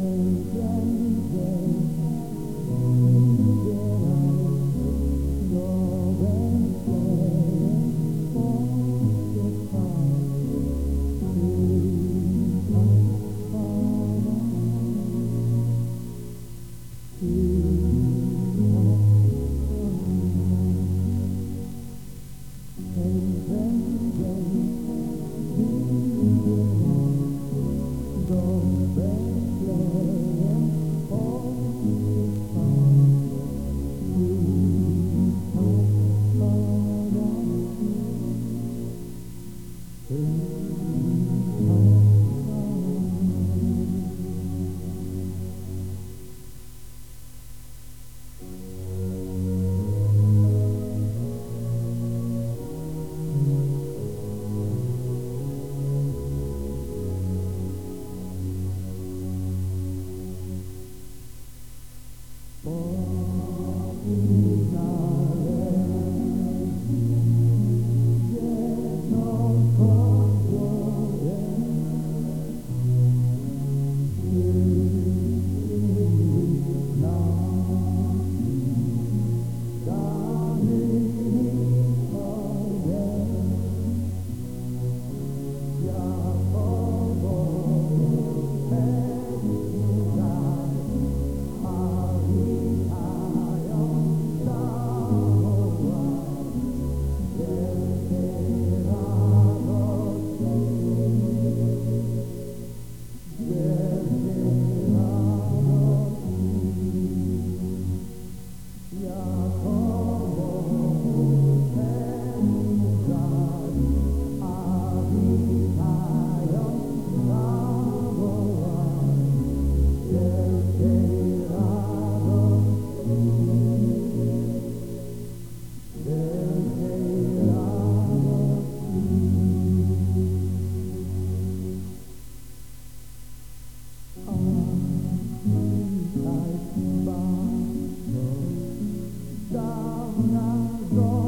Thank you. Night.